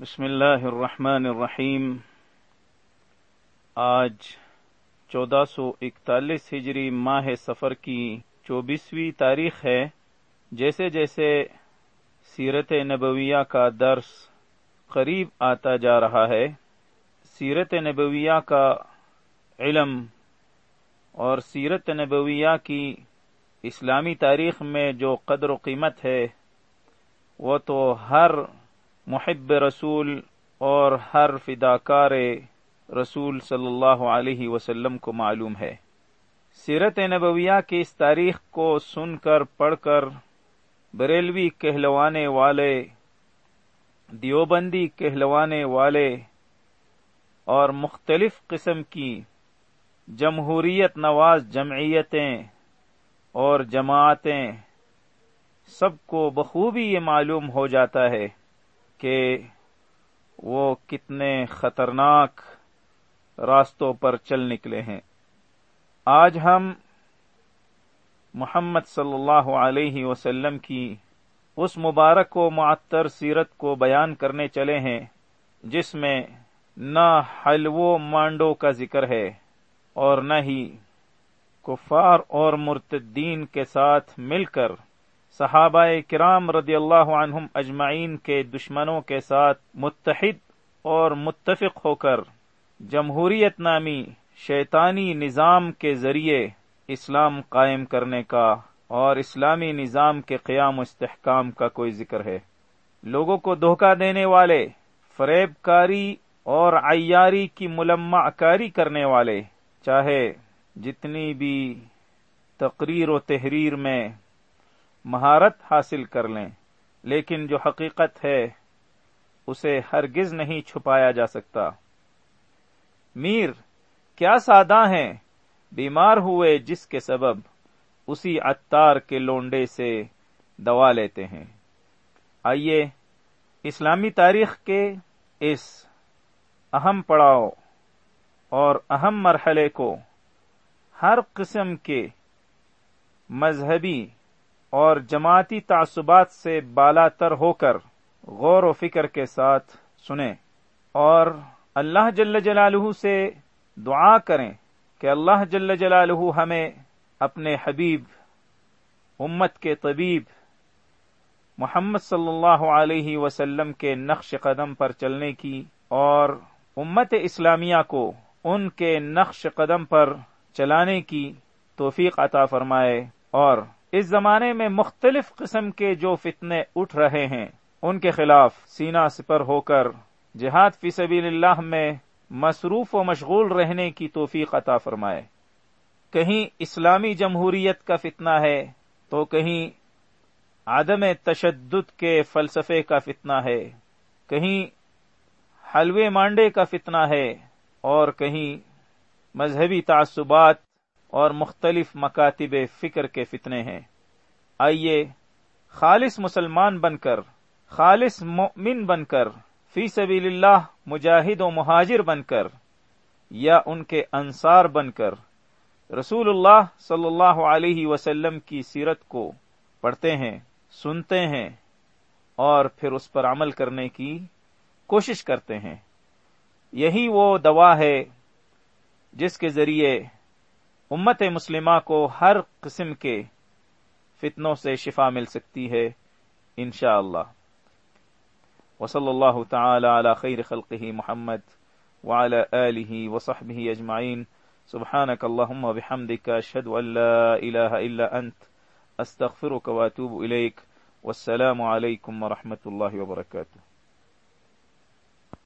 بسم اللہ الرحمن الرحیم۔ آج چودہ سو اکتالیس ہجری ماہ سفر کی چوبیسویں تاریخ ہے۔ جیسے جیسے سیرت نبویہ کا درس قریب آتا جا رہا ہے، سیرت نبویہ کا علم اور سیرت نبویہ کی اسلامی تاریخ میں جو قدر و قیمت ہے، وہ تو ہر محب رسول اور ہر فداکار رسول صلی اللہ علیہ وسلم کو معلوم ہے۔ سیرت نبویہ کی اس تاریخ کو سن کر پڑھ کر بریلوی کہلوانے والے، دیوبندی کہلوانے والے اور مختلف قسم کی جمہوریت نواز جمعیتیں اور جماعتیں، سب کو بخوبی یہ معلوم ہو جاتا ہے۔ کہ وہ کتنے خطرناک راستوں پر چل نکلے ہیں۔ آج ہم محمد صلی اللہ علیہ وسلم کی اس مبارک و معطر سیرت کو بیان کرنے چلے ہیں، جس میں نہ حلو مانڈو کا ذکر ہے اور نہ ہی کفار اور مرتدین کے ساتھ مل کر صحابہ کرام رضی اللہ عنہم اجمعین کے دشمنوں کے ساتھ متحد اور متفق ہو کر جمہوریت نامی شیطانی نظام کے ذریعے اسلام قائم کرنے کا اور اسلامی نظام کے قیام و استحکام کا کوئی ذکر ہے۔ لوگوں کو دھوکہ دینے والے، فریب کاری اور عیاری کی ملمع کاری کرنے والے، چاہے جتنی بھی تقریر و تحریر میں مہارت حاصل کر لیں، لیکن جو حقیقت ہے، اسے ہرگز نہیں چھپایا جا سکتا۔ میر، کیا سادہ ہیں؟ بیمار ہوئے جس کے سبب اسی اتار کے لونڈے سے دوا لیتے ہیں۔ آئیے، اسلامی تاریخ کے اس اہم پڑاؤ اور اہم مرحلے کو ہر قسم کے مذہبی اور جماعتی تعصبات سے بالا تر ہو کر غور و فکر کے ساتھ سنیں اور اللہ جل جلالہ سے دعا کریں کہ اللہ جل جلالہ ہمیں اپنے حبیب، امت کے طبیب محمد صلی اللہ علیہ وسلم کے نقش قدم پر چلنے کی اور امت اسلامیہ کو ان کے نقش قدم پر چلانے کی توفیق عطا فرمائے اور اس زمانے میں مختلف قسم کے جو فتنے اٹھ رہے ہیں، ان کے خلاف سینا سپر ہو کر جہاد فی سبیل اللہ میں مصروف و مشغول رہنے کی توفیق عطا فرمائے۔ کہیں اسلامی جمہوریت کا فتنہ ہے تو کہیں عدم تشدد کے فلسفے کا فتنہ ہے۔ کہیں حلوے مانڈے کا فتنہ ہے اور کہیں مذہبی تعصبات اور مختلف مکاتب فکر کے فتنے ہیں۔ آئیے خالص مسلمان بن کر، خالص مؤمن بن کر، فی سبیل اللہ مجاہد و مہاجر بن کر یا ان کے انصار بن کر۔ رسول اللہ صلی اللہ علیہ وسلم کی سیرت کو پڑھتے ہیں، سنتے ہیں اور پھر اس پر عمل کرنے کی کوشش کرتے ہیں۔ یہی وہ دوا ہے جس کے ذریعے امت مسلمہ کو ہر قسم کے فتنوں سے شفا مل سکتی ہے انشاء اللہ وصلی اللہ تعالی علی خیر خلقه محمد وعلى آله وصحبه اجمعین۔ سبحانك اللهم وبحمدك اشهد ان لا اله الا انت استغفرك واتوب اليك والسلام عليكم ورحمه الله وبركاته